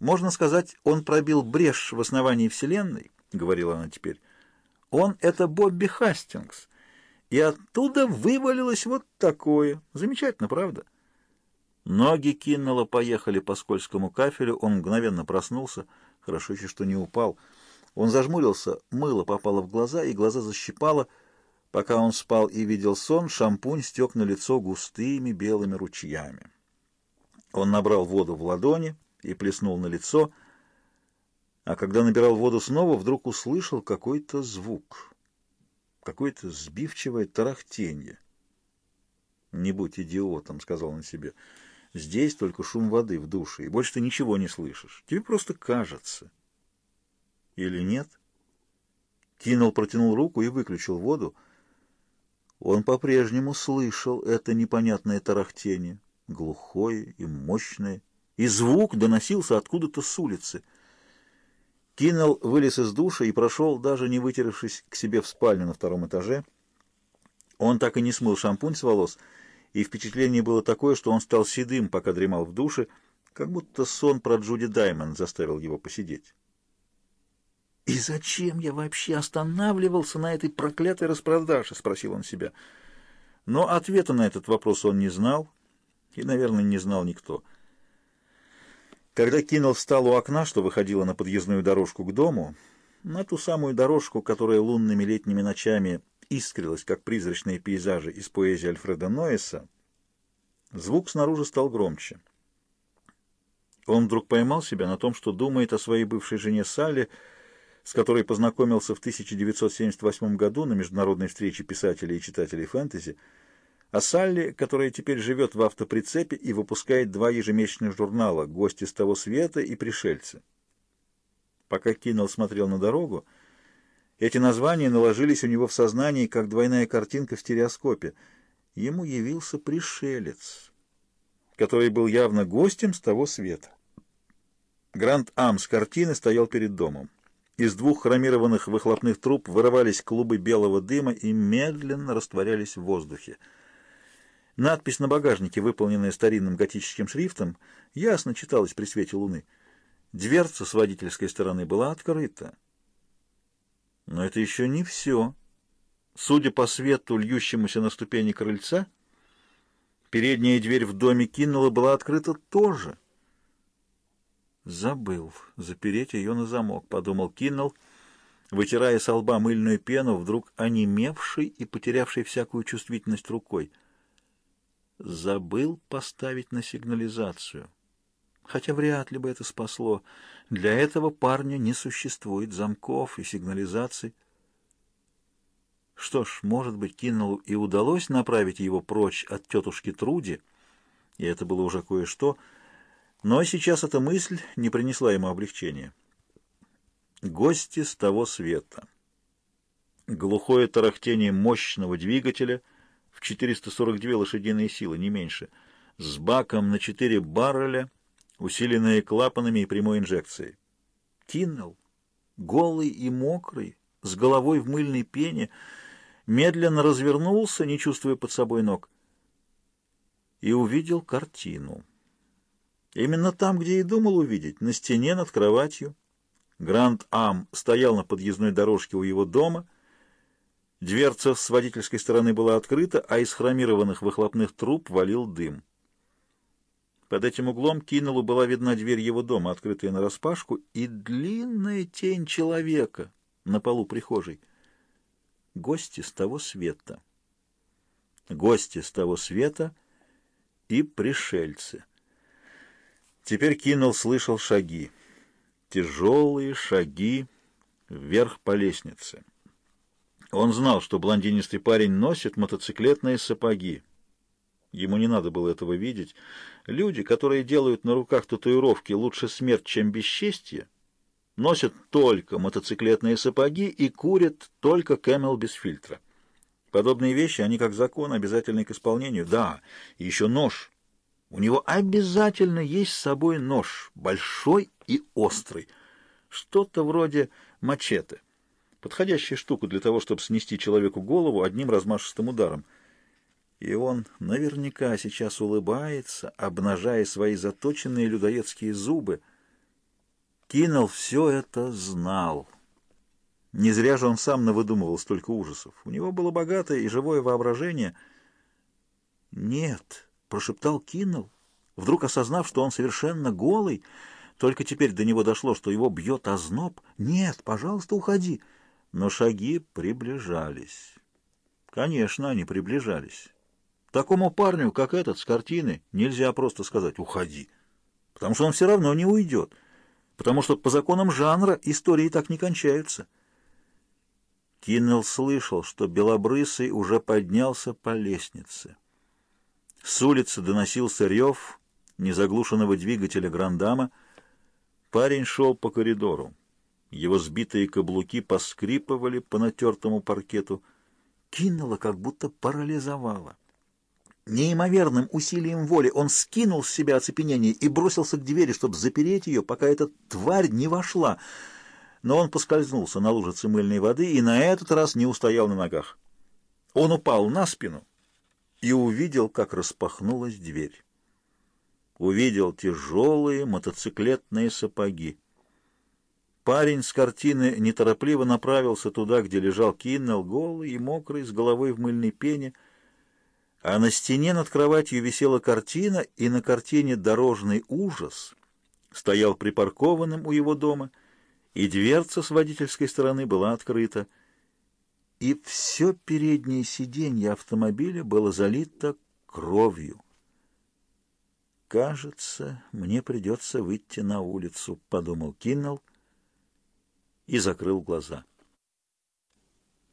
Можно сказать, он пробил брешь в основании Вселенной, — говорила она теперь. Он — это Бобби Хастингс. И оттуда вывалилось вот такое. Замечательно, правда? Ноги кинуло, поехали по скользкому кафелю. Он мгновенно проснулся. Хорошо еще, что не упал. Он зажмурился, мыло попало в глаза, и глаза защипало. Пока он спал и видел сон, шампунь стек на лицо густыми белыми ручьями. Он набрал воду в ладони и плеснул на лицо, а когда набирал воду снова, вдруг услышал какой-то звук, какое-то сбивчивое тарахтенье. «Не будь идиотом», — сказал он себе, — «здесь только шум воды в душе, и больше ты ничего не слышишь. Тебе просто кажется». «Или нет?» Кинул, протянул руку и выключил воду. Он по-прежнему слышал это непонятное тарахтение, глухое и мощное, и звук доносился откуда-то с улицы. Киннелл вылез из душа и прошел, даже не вытеревшись, к себе в спальню на втором этаже. Он так и не смыл шампунь с волос, и впечатление было такое, что он стал седым, пока дремал в душе, как будто сон про Джуди Даймонд заставил его посидеть. «И зачем я вообще останавливался на этой проклятой распродаже?» — спросил он себя. Но ответа на этот вопрос он не знал, и, наверное, не знал никто — когда Киннелл встал у окна, что выходило на подъездную дорожку к дому, на ту самую дорожку, которая лунными летними ночами искрилась, как призрачные пейзажи из поэзии Альфреда Ноэса, звук снаружи стал громче. Он вдруг поймал себя на том, что думает о своей бывшей жене Салли, с которой познакомился в 1978 году на международной встрече писателей и читателей фэнтези, а Салли, которая теперь живет в автоприцепе и выпускает два ежемесячных журнала «Гости с того света» и «Пришельцы». Пока Киннелл смотрел на дорогу, эти названия наложились у него в сознании, как двойная картинка в стереоскопе. Ему явился пришелец, который был явно гостем с того света. Гранд Амс картины стоял перед домом. Из двух хромированных выхлопных труб вырывались клубы белого дыма и медленно растворялись в воздухе. Надпись на багажнике, выполненная старинным готическим шрифтом, ясно читалась при свете луны. Дверца с водительской стороны была открыта. Но это еще не все. Судя по свету, льющемуся на ступени крыльца, передняя дверь в доме кинула была открыта тоже. Забыл запереть ее на замок, подумал Киннелл, вытирая со лба мыльную пену, вдруг онемевший и потерявший всякую чувствительность рукой — забыл поставить на сигнализацию. Хотя вряд ли бы это спасло. Для этого парня не существует замков и сигнализаций. Что ж, может быть, Киннеллу и удалось направить его прочь от тетушки Труди, и это было уже кое-что, но сейчас эта мысль не принесла ему облегчения. Гости с того света. Глухое тарахтение мощного двигателя — в 442 лошадиные силы, не меньше, с баком на 4 барреля, усиленные клапанами и прямой инжекцией. Киннелл, голый и мокрый, с головой в мыльной пене, медленно развернулся, не чувствуя под собой ног, и увидел картину. Именно там, где и думал увидеть, на стене над кроватью. Гранд Ам стоял на подъездной дорожке у его дома — Дверца с водительской стороны была открыта, а из хромированных выхлопных труб валил дым. Под этим углом Киннеллу была видна дверь его дома, открытая нараспашку, и длинная тень человека на полу прихожей. Гости с того света. Гости с того света и пришельцы. Теперь Киннелл слышал шаги. Тяжелые шаги вверх по лестнице. Он знал, что блондинистый парень носит мотоциклетные сапоги. Ему не надо было этого видеть. Люди, которые делают на руках татуировки «Лучше смерть, чем бесчестье», носят только мотоциклетные сапоги и курят только Camel без фильтра. Подобные вещи, они как закон, обязательны к исполнению. Да, и еще нож. У него обязательно есть с собой нож, большой и острый. Что-то вроде мачете. Подходящая штука для того, чтобы снести человеку голову одним размашистым ударом. И он наверняка сейчас улыбается, обнажая свои заточенные людоедские зубы. Киннелл все это знал. Не зря же он сам навыдумывал столько ужасов. У него было богатое и живое воображение. «Нет», — прошептал Киннелл, вдруг осознав, что он совершенно голый, только теперь до него дошло, что его бьет озноб. «Нет, пожалуйста, уходи». Но шаги приближались. Конечно, они приближались. Такому парню, как этот, с картины, нельзя просто сказать «уходи», потому что он все равно не уйдет, потому что по законам жанра истории так не кончаются. Киннелл слышал, что Белобрысый уже поднялся по лестнице. С улицы доносился рев незаглушенного двигателя Грандама. Парень шел по коридору. Его сбитые каблуки поскрипывали по натертому паркету. Киннелла как будто парализовало. Неимоверным усилием воли он скинул с себя оцепенение и бросился к двери, чтобы запереть ее, пока эта тварь не вошла — но он поскользнулся на лужице мыльной воды и на этот раз не устоял на ногах. Он упал на спину и увидел, как распахнулась дверь. Увидел тяжелые мотоциклетные сапоги. Парень с картины неторопливо направился туда, где лежал Киннелл, голый и мокрый, с головой в мыльной пене, а на стене над кроватью висела картина, и на картине «Дорожный ужас» стоял припаркованным у его дома — и дверца с водительской стороны была открыта, и все переднее сиденье автомобиля было залито кровью. «Кажется, мне придется выйти на улицу», — подумал Киннелл и закрыл глаза.